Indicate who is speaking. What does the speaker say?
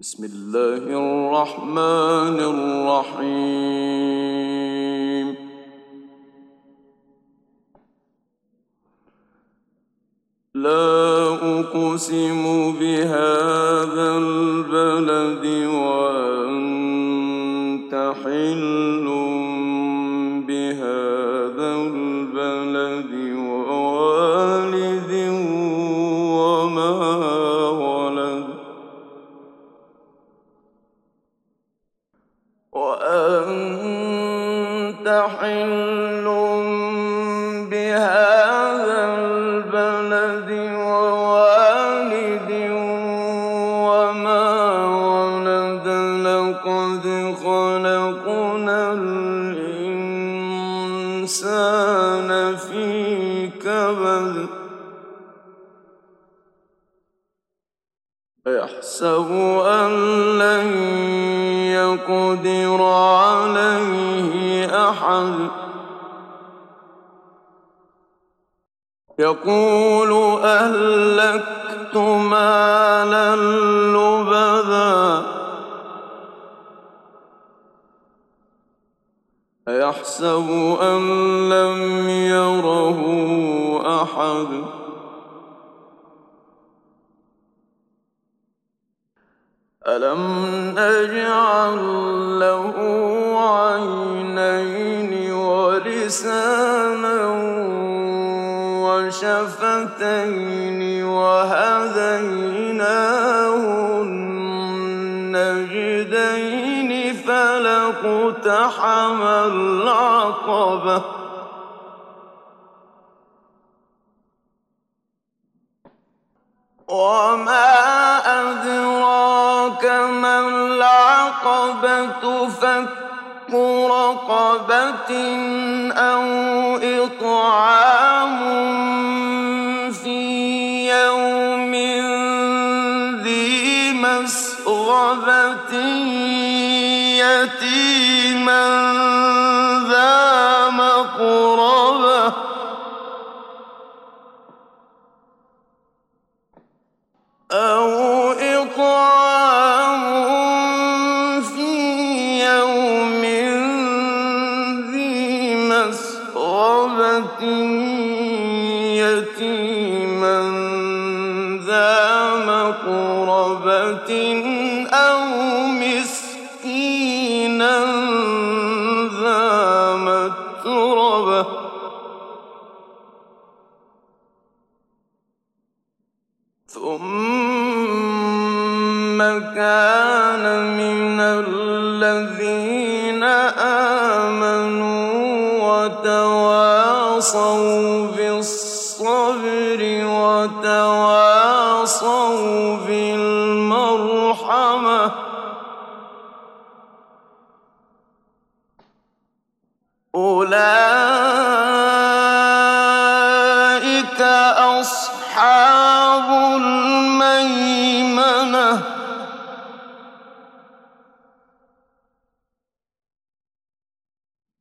Speaker 1: بسم الله الرحمن الرحيم. لا أقسم بهذا وأنت حل بهذا البلد ووالد وما ولد لقد خلقنا الإنسان في كبد يحسب أن لن يقدر عليه أحد. يقول أهلكت مالا لبذا أيحسب أن لم يره أحد. ألم نجعل له عينين ولسانا وشفتين وهديناه النجدين فلاقتحم العقبة وما العقبة فك رقبة أو إطعام في يوم ذي مسغبة يتيما ذا مقربة. يتيما ذا مقربة أو مسكينا ذا متربة ثم كان من الذين آمنوا وتواصوا بالصبر وتواصوا بالمرحمة. أولئك أصحاب الميمنة